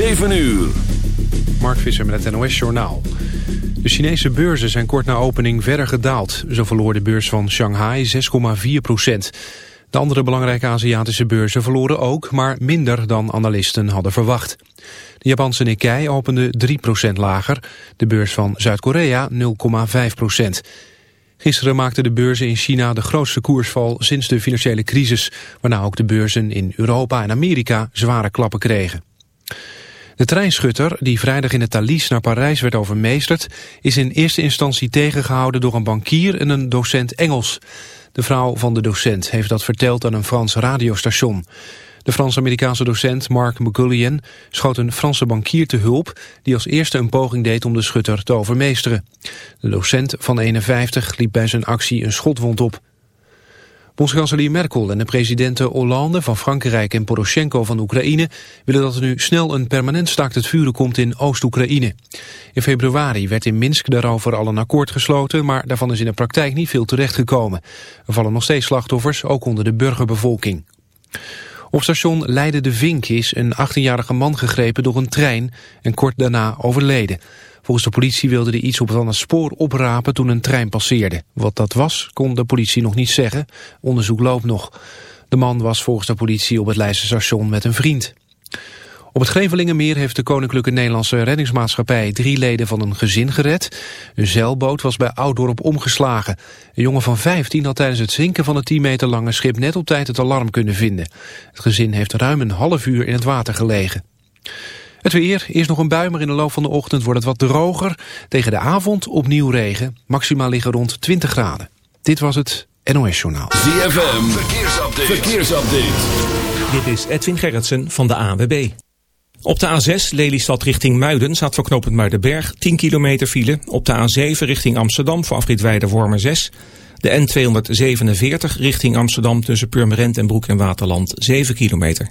7 uur. Mark Visser met het NOS Journaal. De Chinese beurzen zijn kort na opening verder gedaald. Zo verloor de beurs van Shanghai 6,4 procent. De andere belangrijke Aziatische beurzen verloren ook, maar minder dan analisten hadden verwacht. De Japanse Nikkei opende 3 procent lager, de beurs van Zuid-Korea 0,5 procent. Gisteren maakten de beurzen in China de grootste koersval sinds de financiële crisis, waarna ook de beurzen in Europa en Amerika zware klappen kregen. De treinschutter, die vrijdag in het Thalys naar Parijs werd overmeesterd, is in eerste instantie tegengehouden door een bankier en een docent Engels. De vrouw van de docent heeft dat verteld aan een Frans radiostation. De Frans-Amerikaanse docent Mark McGullian schoot een Franse bankier te hulp... die als eerste een poging deed om de schutter te overmeesteren. De docent van 51 liep bij zijn actie een schotwond op. Bondskanselier Merkel en de presidenten Hollande van Frankrijk en Poroshenko van Oekraïne willen dat er nu snel een permanent staakt het vuren komt in Oost-Oekraïne. In februari werd in Minsk daarover al een akkoord gesloten, maar daarvan is in de praktijk niet veel terechtgekomen. Er vallen nog steeds slachtoffers, ook onder de burgerbevolking. Op station Leiden de Vink is een 18-jarige man gegrepen door een trein en kort daarna overleden. Volgens de politie wilde hij iets op van het spoor oprapen toen een trein passeerde. Wat dat was, kon de politie nog niet zeggen. Onderzoek loopt nog. De man was volgens de politie op het Leidse station met een vriend. Op het Grevelingenmeer heeft de Koninklijke Nederlandse Reddingsmaatschappij drie leden van een gezin gered. Een zeilboot was bij Oudorp omgeslagen. Een jongen van 15 had tijdens het zinken van het 10 meter lange schip net op tijd het alarm kunnen vinden. Het gezin heeft ruim een half uur in het water gelegen. Het weer, is nog een bui, maar in de loop van de ochtend wordt het wat droger. Tegen de avond opnieuw regen, maximaal liggen rond 20 graden. Dit was het NOS Journaal. ZFM, verkeersupdate. verkeersupdate. Dit is Edwin Gerritsen van de ANWB. Op de A6 Lelystad richting Muiden staat voor knooppunt Muidenberg 10 kilometer file. Op de A7 richting Amsterdam voor afrit Wormer 6. De N247 richting Amsterdam tussen Purmerend en Broek en Waterland 7 kilometer.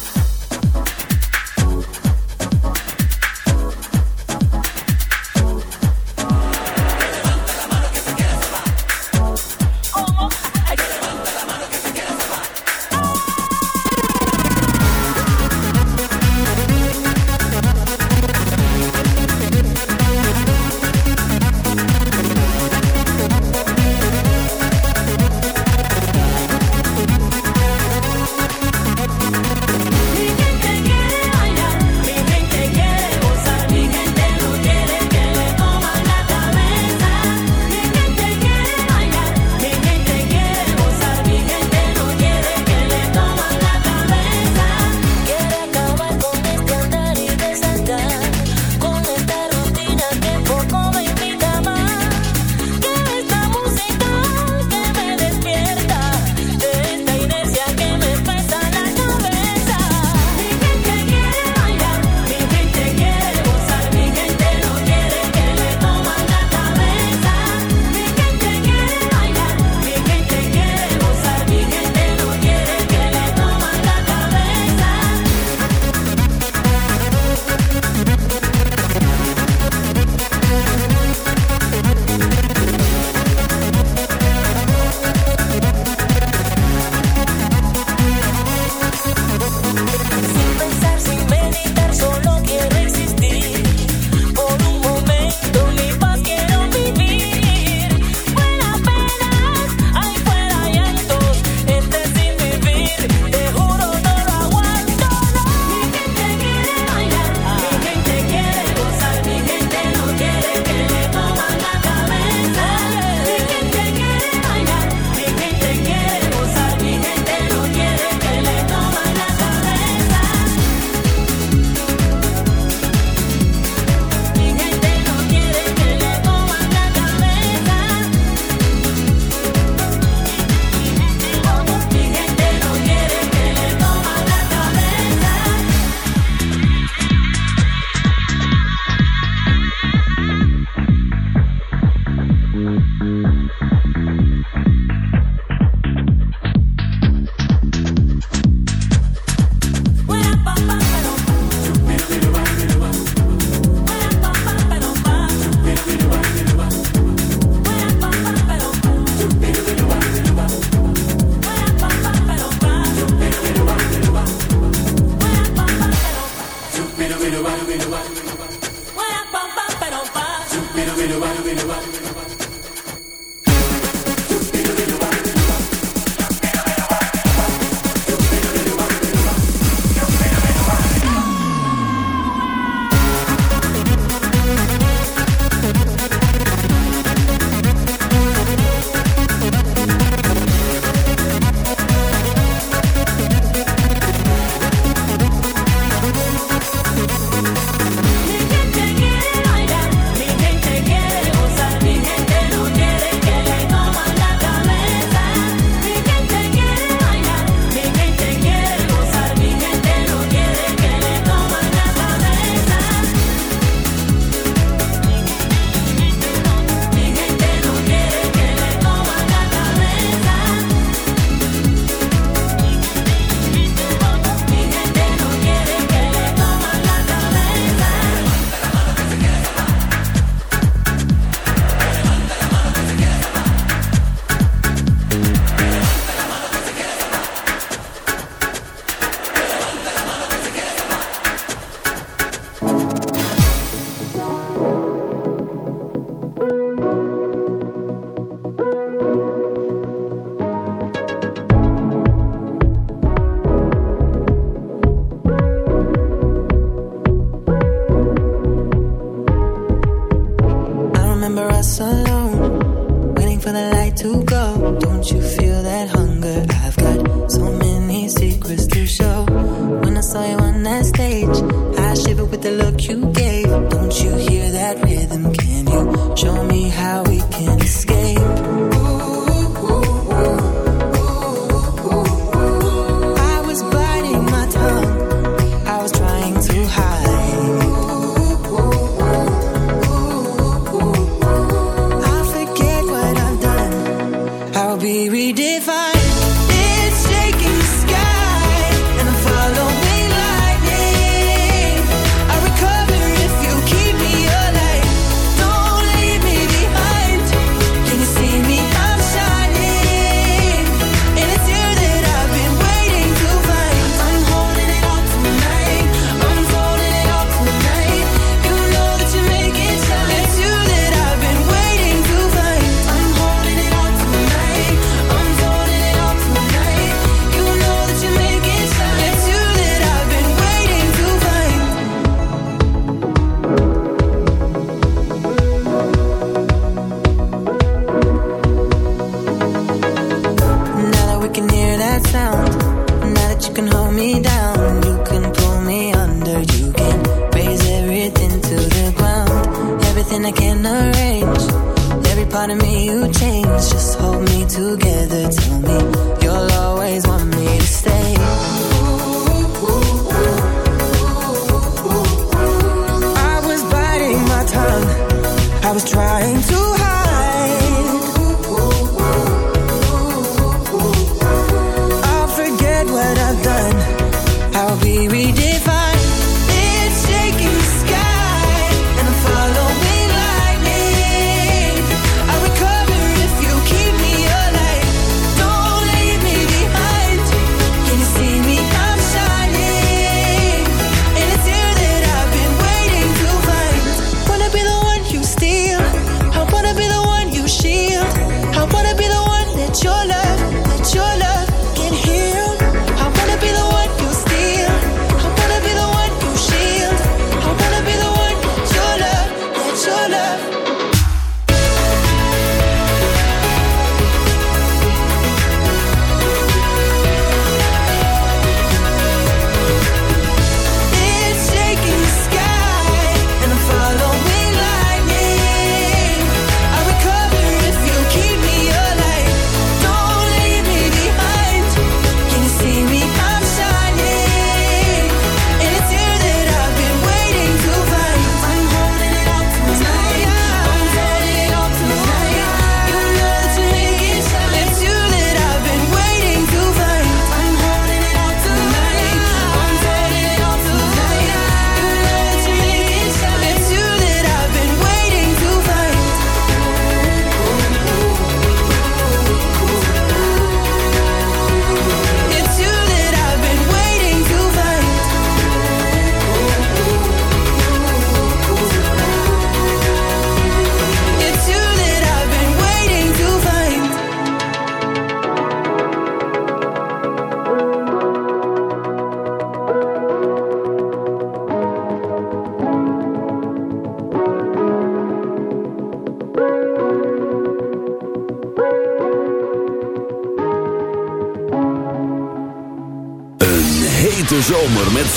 in a range. Every part of me you change. Just hold me together. Tell me you'll always want me to stay. I was biting my tongue. I was trying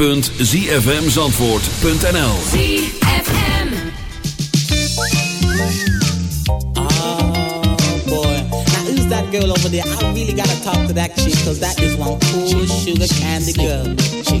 www.zfmzandvoort.nl ah, girl over there, I really gotta talk to that chick, cause that is one cool sugar candy girl. She's.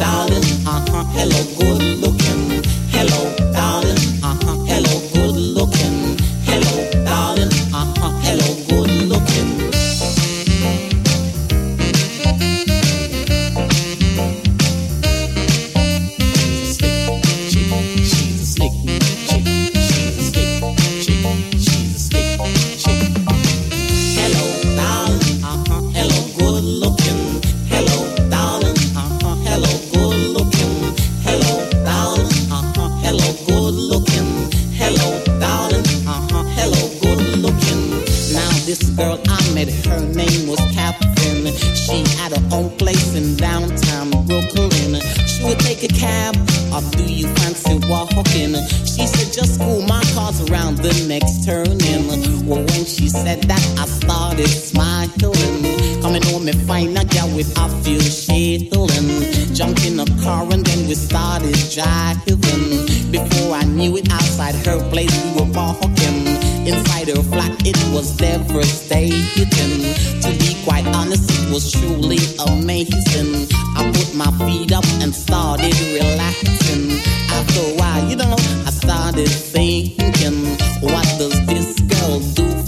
darling. Uh huh. Hello, good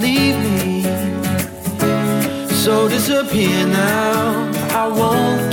leave me. So disappear now, I won't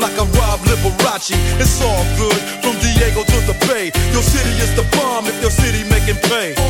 like I rob Liberace. It's all good, from Diego to the Bay. Your city is the bomb if your city making pay.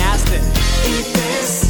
nasty. Eat this,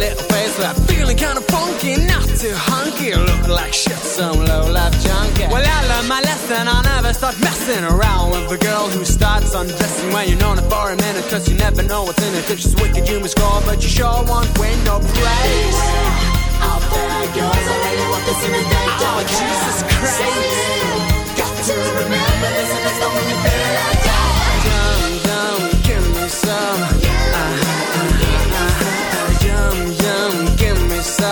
little face slap. Feeling kinda funky, not too hunky, look like shit, some low life junkie. Well, I learned my lesson, I'll never start messing around with a girl who starts undressing when you're known her for a minute, cause you never know what's in it. If she's wicked, you must score, but you sure won't win no praise. Out there goes, I really want this in a day. Oh, Jesus Christ. Say, Got to remember this if it's the you feel like that. Yum, yum, give me some.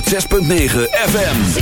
106.9 FM.